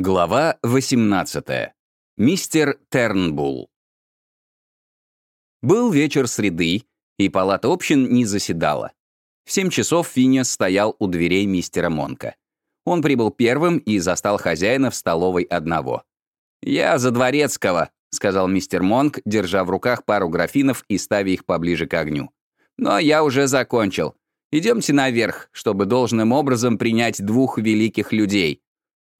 Глава 18. Мистер Тернбулл. Был вечер среды, и палата общин не заседала. В семь часов Финиас стоял у дверей мистера Монка. Он прибыл первым и застал хозяина в столовой одного. «Я за дворецкого», — сказал мистер Монк, держа в руках пару графинов и ставя их поближе к огню. «Но я уже закончил. Идемте наверх, чтобы должным образом принять двух великих людей,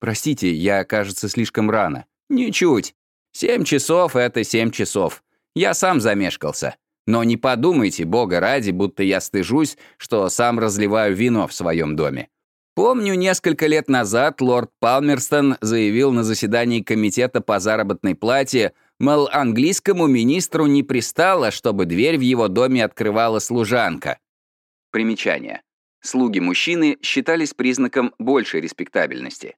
«Простите, я, кажется, слишком рано». «Ничуть. Семь часов — это семь часов. Я сам замешкался. Но не подумайте, бога ради, будто я стыжусь, что сам разливаю вино в своем доме. Помню, несколько лет назад лорд Палмерстон заявил на заседании комитета по заработной плате, мол, английскому министру не пристало, чтобы дверь в его доме открывала служанка. Примечание. Слуги мужчины считались признаком большей респектабельности.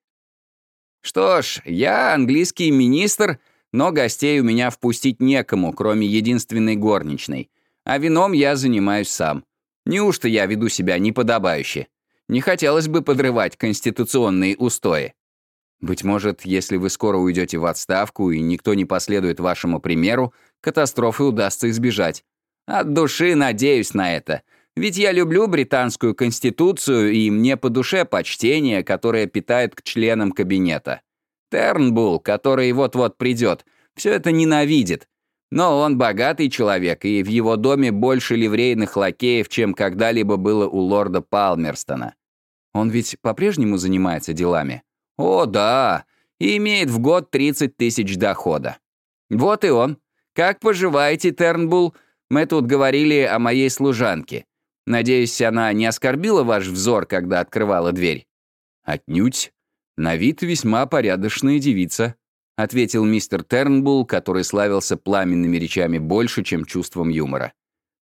Что ж, я английский министр, но гостей у меня впустить некому, кроме единственной горничной. А вином я занимаюсь сам. Неужто я веду себя неподобающе? Не хотелось бы подрывать конституционные устои. Быть может, если вы скоро уйдете в отставку и никто не последует вашему примеру, катастрофы удастся избежать. От души надеюсь на это. Ведь я люблю британскую конституцию, и мне по душе почтение, которое питает к членам кабинета. Тернбулл, который вот-вот придет, все это ненавидит. Но он богатый человек, и в его доме больше ливрейных лакеев, чем когда-либо было у лорда Палмерстона. Он ведь по-прежнему занимается делами? О, да, и имеет в год 30 тысяч дохода. Вот и он. Как поживаете, Тернбулл? Мы тут говорили о моей служанке. Надеюсь, она не оскорбила ваш взор, когда открывала дверь?» «Отнюдь. На вид весьма порядочная девица», — ответил мистер Тернбулл, который славился пламенными речами больше, чем чувством юмора.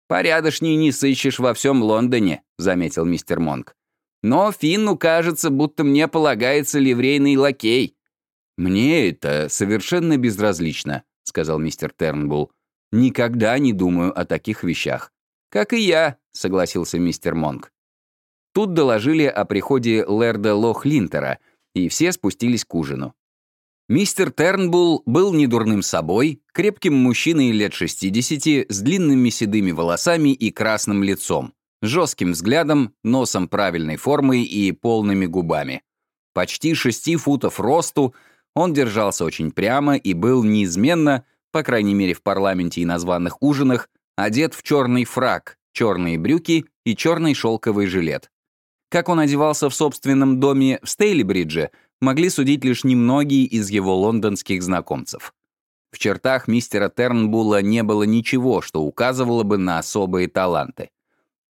«Порядочней не сыщешь во всем Лондоне», — заметил мистер Монк. «Но Финну кажется, будто мне полагается ливрейный лакей». «Мне это совершенно безразлично», — сказал мистер Тернбулл. «Никогда не думаю о таких вещах». «Как и я», — согласился мистер Монк. Тут доложили о приходе Лерда Лохлинтера, и все спустились к ужину. Мистер Тернбулл был недурным собой, крепким мужчиной лет 60 с длинными седыми волосами и красным лицом, жестким взглядом, носом правильной формы и полными губами. Почти шести футов росту, он держался очень прямо и был неизменно, по крайней мере в парламенте и на званых ужинах, одет в черный фрак, черные брюки и черный шелковый жилет. Как он одевался в собственном доме в Стейлибридже, могли судить лишь немногие из его лондонских знакомцев. В чертах мистера Тернбула не было ничего, что указывало бы на особые таланты.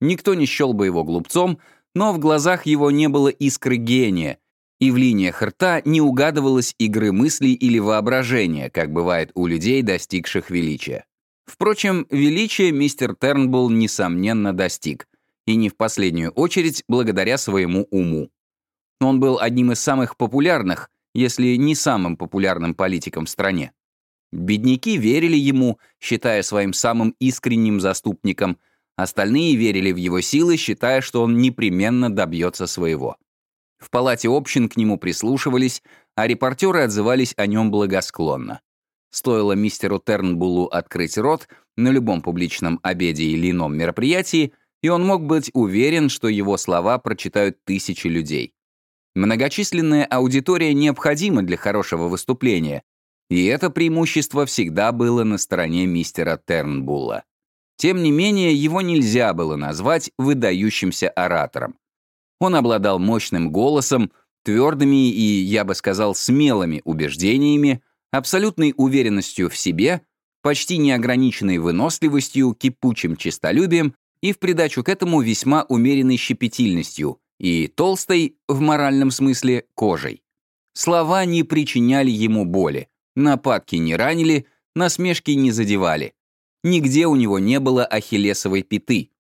Никто не счел бы его глупцом, но в глазах его не было искры гения, и в линиях рта не угадывалось игры мыслей или воображения, как бывает у людей, достигших величия. Впрочем, величия мистер Тернбулл, несомненно, достиг, и не в последнюю очередь благодаря своему уму. Он был одним из самых популярных, если не самым популярным политиком в стране. Бедняки верили ему, считая своим самым искренним заступником, остальные верили в его силы, считая, что он непременно добьется своего. В палате общин к нему прислушивались, а репортеры отзывались о нем благосклонно. Стоило мистеру Тернбулу открыть рот на любом публичном обеде или ином мероприятии, и он мог быть уверен, что его слова прочитают тысячи людей. Многочисленная аудитория необходима для хорошего выступления, и это преимущество всегда было на стороне мистера Тернбула. Тем не менее, его нельзя было назвать выдающимся оратором. Он обладал мощным голосом, твердыми и, я бы сказал, смелыми убеждениями, абсолютной уверенностью в себе, почти неограниченной выносливостью, кипучим честолюбием и в придачу к этому весьма умеренной щепетильностью и толстой, в моральном смысле, кожей. Слова не причиняли ему боли, нападки не ранили, насмешки не задевали. Нигде у него не было ахиллесовой пяты.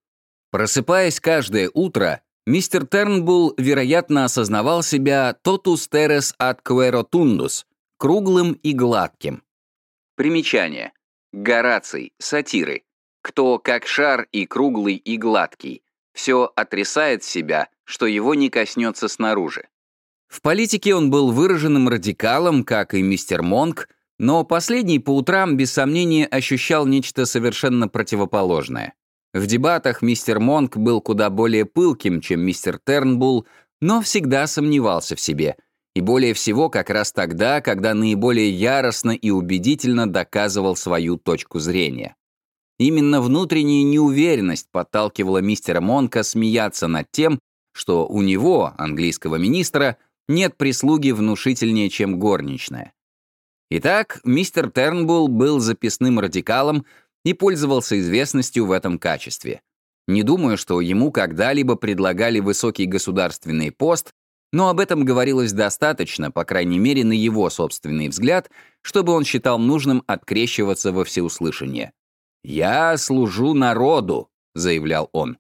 Просыпаясь каждое утро, мистер Тернбулл, вероятно, осознавал себя «totus teres ad quero tundus», круглым и гладким. Примечание. Гораций, сатиры. Кто как шар и круглый и гладкий, все отрисает себя, что его не коснется снаружи. В политике он был выраженным радикалом, как и мистер Монк, но последний по утрам без сомнения ощущал нечто совершенно противоположное. В дебатах мистер Монк был куда более пылким, чем мистер Тернбулл, но всегда сомневался в себе. И более всего как раз тогда, когда наиболее яростно и убедительно доказывал свою точку зрения. Именно внутренняя неуверенность подталкивала мистера Монка смеяться над тем, что у него, английского министра, нет прислуги внушительнее, чем горничная. Итак, мистер Тернбулл был записным радикалом и пользовался известностью в этом качестве. Не думаю, что ему когда-либо предлагали высокий государственный пост, но об этом говорилось достаточно, по крайней мере, на его собственный взгляд, чтобы он считал нужным открещиваться во всеуслышание. «Я служу народу», — заявлял он.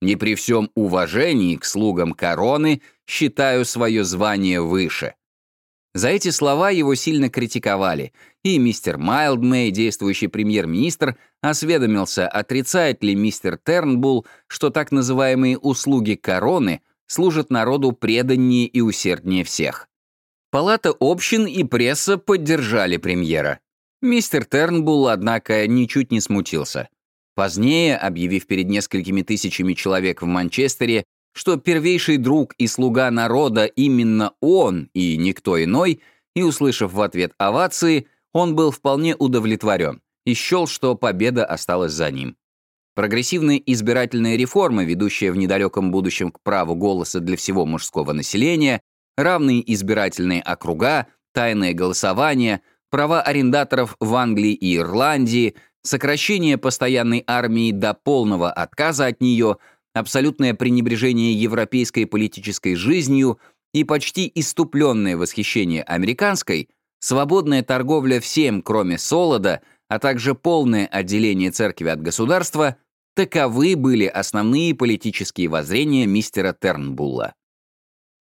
«Не при всем уважении к слугам короны считаю свое звание выше». За эти слова его сильно критиковали, и мистер Майлдмей, действующий премьер-министр, осведомился, отрицает ли мистер Тернбулл, что так называемые «услуги короны» служат народу преданнее и усерднее всех. Палата общин и пресса поддержали премьера. Мистер Тернбулл, однако, ничуть не смутился. Позднее, объявив перед несколькими тысячами человек в Манчестере, что первейший друг и слуга народа именно он и никто иной, и, услышав в ответ овации, он был вполне удовлетворен и счел, что победа осталась за ним. Прогрессивная избирательная реформа, ведущая в недалеком будущем к праву голоса для всего мужского населения, равные избирательные округа, тайное голосование, права арендаторов в Англии и Ирландии, сокращение постоянной армии до полного отказа от нее, абсолютное пренебрежение европейской политической жизнью и почти иступленное восхищение американской, свободная торговля всем, кроме солода, а также полное отделение церкви от государства, таковы были основные политические воззрения мистера Тернбулла.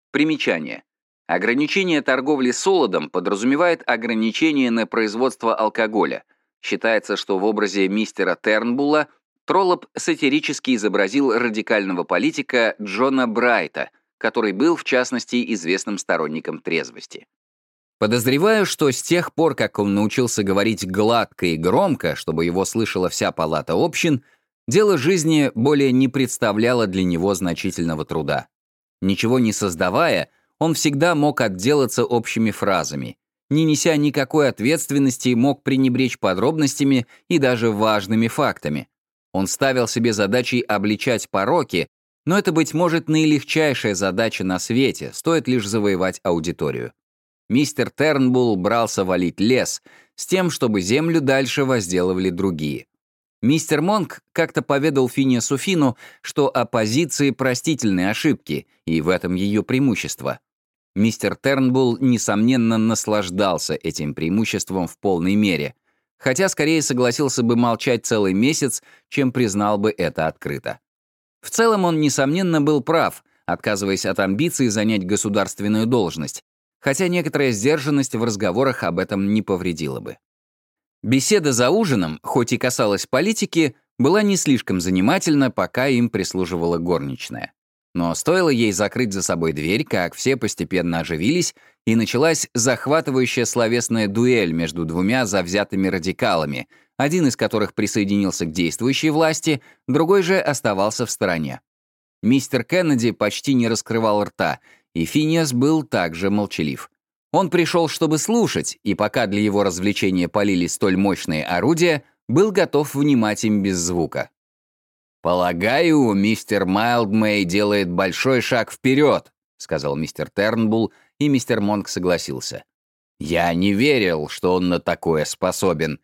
Примечание. Ограничение торговли солодом подразумевает ограничение на производство алкоголя. Считается, что в образе мистера Тернбулла Троллоп сатирически изобразил радикального политика Джона Брайта, который был, в частности, известным сторонником трезвости. Подозреваю, что с тех пор, как он научился говорить гладко и громко, чтобы его слышала вся палата общин, дело жизни более не представляло для него значительного труда. Ничего не создавая, он всегда мог отделаться общими фразами, не неся никакой ответственности, мог пренебречь подробностями и даже важными фактами. Он ставил себе задачей обличать пороки, но это, быть может, наилегчайшая задача на свете, стоит лишь завоевать аудиторию. Мистер Тернбулл брался валить лес с тем, чтобы землю дальше возделывали другие. Мистер Монк как-то поведал Фине Суфину, что оппозиции простительные ошибки, и в этом ее преимущество. Мистер Тернбулл, несомненно, наслаждался этим преимуществом в полной мере, хотя скорее согласился бы молчать целый месяц, чем признал бы это открыто. В целом он, несомненно, был прав, отказываясь от амбиции занять государственную должность, хотя некоторая сдержанность в разговорах об этом не повредила бы. Беседа за ужином, хоть и касалась политики, была не слишком занимательна, пока им прислуживала горничная. Но стоило ей закрыть за собой дверь, как все постепенно оживились, и началась захватывающая словесная дуэль между двумя завзятыми радикалами, один из которых присоединился к действующей власти, другой же оставался в стороне. Мистер Кеннеди почти не раскрывал рта, и Финиас был также молчалив. Он пришел, чтобы слушать, и пока для его развлечения полили столь мощные орудия, был готов внимать им без звука. «Полагаю, мистер Майлдмей делает большой шаг вперед», сказал мистер Тернбулл, и мистер Монк согласился. «Я не верил, что он на такое способен.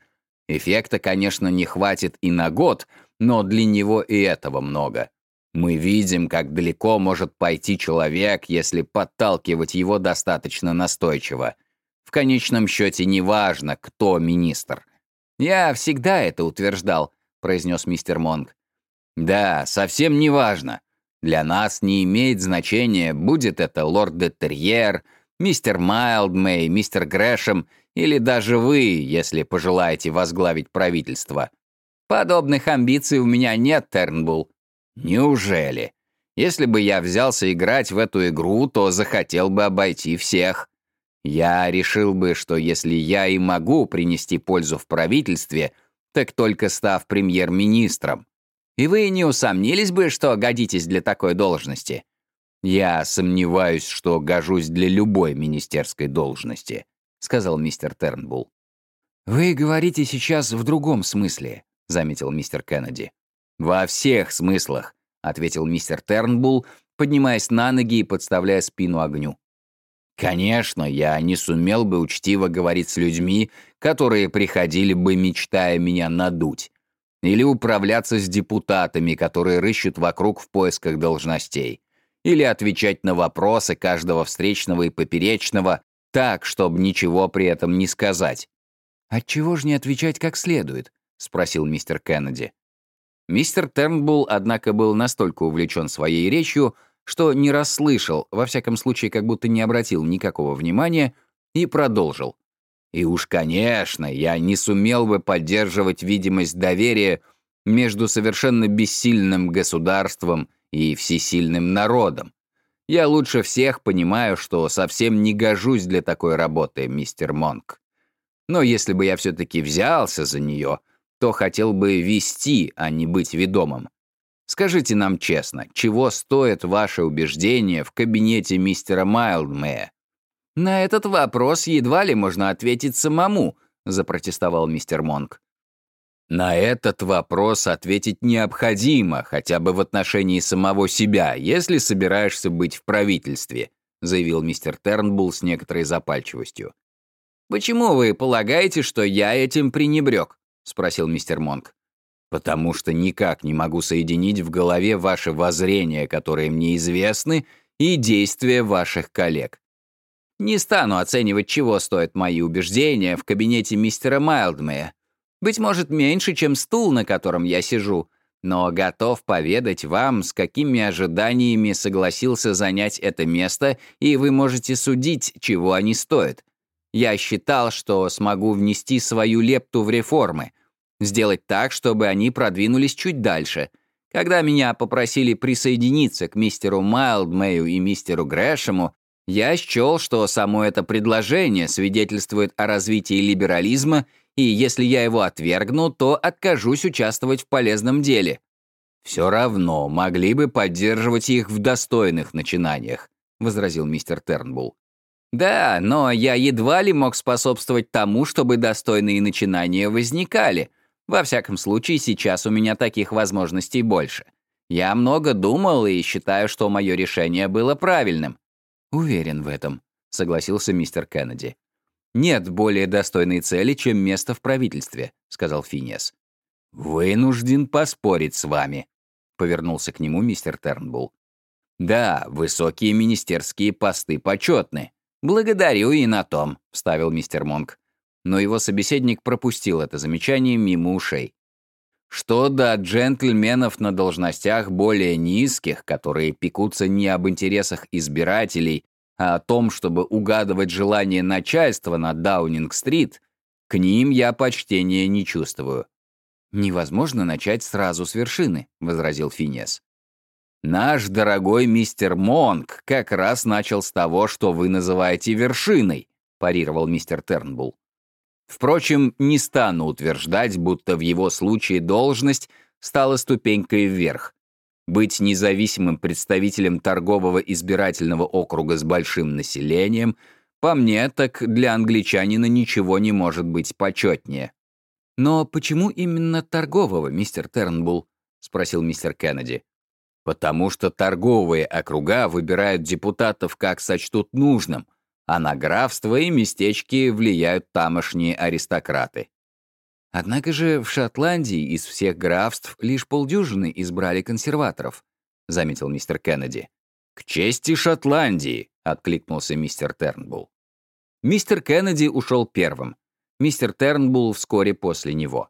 Эффекта, конечно, не хватит и на год, но для него и этого много. Мы видим, как далеко может пойти человек, если подталкивать его достаточно настойчиво. В конечном счете неважно, кто министр. «Я всегда это утверждал», — произнес мистер Монк. Да, совсем не важно. Для нас не имеет значения, будет это лорд де Терьер, мистер Майлдмей, мистер Грэшем или даже вы, если пожелаете возглавить правительство. Подобных амбиций у меня нет, Тернбулл. Неужели? Если бы я взялся играть в эту игру, то захотел бы обойти всех. Я решил бы, что если я и могу принести пользу в правительстве, так только став премьер-министром. И вы не усомнились бы, что годитесь для такой должности? Я сомневаюсь, что гожусь для любой министерской должности, сказал мистер Тернбулл. Вы говорите сейчас в другом смысле, заметил мистер Кеннеди. Во всех смыслах, ответил мистер Тернбулл, поднимаясь на ноги и подставляя спину огню. Конечно, я не сумел бы учтиво говорить с людьми, которые приходили бы, мечтая меня надуть. Или управляться с депутатами, которые рыщут вокруг в поисках должностей. Или отвечать на вопросы каждого встречного и поперечного так, чтобы ничего при этом не сказать. «Отчего же не отвечать как следует?» — спросил мистер Кеннеди. Мистер Тернбулл, однако, был настолько увлечен своей речью, что не расслышал, во всяком случае, как будто не обратил никакого внимания, и продолжил. И уж, конечно, я не сумел бы поддерживать видимость доверия между совершенно бессильным государством и всесильным народом. Я лучше всех понимаю, что совсем не гожусь для такой работы, мистер Монк. Но если бы я все-таки взялся за нее, то хотел бы вести, а не быть ведомым. Скажите нам честно, чего стоит ваше убеждение в кабинете мистера Майлдмея? На этот вопрос едва ли можно ответить самому, запротестовал мистер Монк. На этот вопрос ответить необходимо, хотя бы в отношении самого себя, если собираешься быть в правительстве, заявил мистер Тернбулл с некоторой запальчивостью. «Почему вы полагаете, что я этим пренебрег?» — спросил мистер Монк потому что никак не могу соединить в голове ваши воззрения, которые мне известны, и действия ваших коллег. Не стану оценивать, чего стоят мои убеждения в кабинете мистера Майлдмея. Быть может, меньше, чем стул, на котором я сижу, но готов поведать вам, с какими ожиданиями согласился занять это место, и вы можете судить, чего они стоят. Я считал, что смогу внести свою лепту в реформы — Сделать так, чтобы они продвинулись чуть дальше. Когда меня попросили присоединиться к мистеру Майлдмею и мистеру Грэшему, я счел, что само это предложение свидетельствует о развитии либерализма, и если я его отвергну, то откажусь участвовать в полезном деле. «Все равно могли бы поддерживать их в достойных начинаниях», — возразил мистер Тернбулл. «Да, но я едва ли мог способствовать тому, чтобы достойные начинания возникали», во всяком случае, сейчас у меня таких возможностей больше. Я много думал и считаю, что мое решение было правильным. Уверен в этом, согласился мистер Кеннеди. Нет более достойной цели, чем место в правительстве, сказал Финес. Вынужден поспорить с вами, повернулся к нему мистер Тернбулл. Да, высокие министерские посты почетны. Благодарю и на том, вставил мистер Монк но его собеседник пропустил это замечание мимо ушей. Что до джентльменов на должностях более низких, которые пекутся не об интересах избирателей, а о том, чтобы угадывать желания начальства на Даунинг-стрит, к ним я почтения не чувствую. «Невозможно начать сразу с вершины», — возразил Финес. «Наш дорогой мистер Монк как раз начал с того, что вы называете вершиной», — парировал мистер Тернбулл. Впрочем, не стану утверждать, будто в его случае должность стала ступенькой вверх. Быть независимым представителем торгового избирательного округа с большим населением, по мне, так для англичанина ничего не может быть почетнее. «Но почему именно торгового, мистер Тернбулл?» — спросил мистер Кеннеди. «Потому что торговые округа выбирают депутатов как сочтут нужным, а на графство и местечки влияют тамошние аристократы. Однако же в Шотландии из всех графств лишь полдюжины избрали консерваторов, заметил мистер Кеннеди. К чести Шотландии, откликнулся мистер Тернбулл. Мистер Кеннеди ушел первым. Мистер Тернбулл вскоре после него.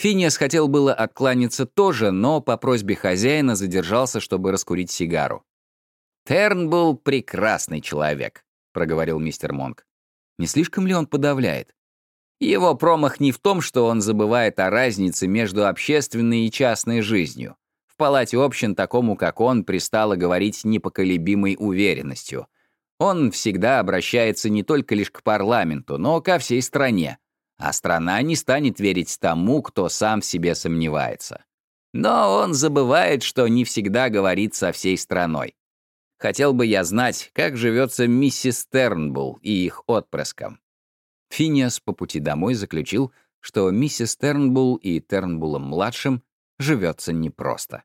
Финиас хотел было откланяться тоже, но по просьбе хозяина задержался, чтобы раскурить сигару. Тернбулл — прекрасный человек. — проговорил мистер Монк. «Не слишком ли он подавляет?» «Его промах не в том, что он забывает о разнице между общественной и частной жизнью. В палате общин такому, как он, пристало говорить непоколебимой уверенностью. Он всегда обращается не только лишь к парламенту, но ко всей стране. А страна не станет верить тому, кто сам в себе сомневается. Но он забывает, что не всегда говорит со всей страной. Хотел бы я знать, как живется миссис Тернбулл и их отпрыском. Финиас по пути домой заключил, что миссис Тернбулл и Тернбуллом-младшим живется непросто.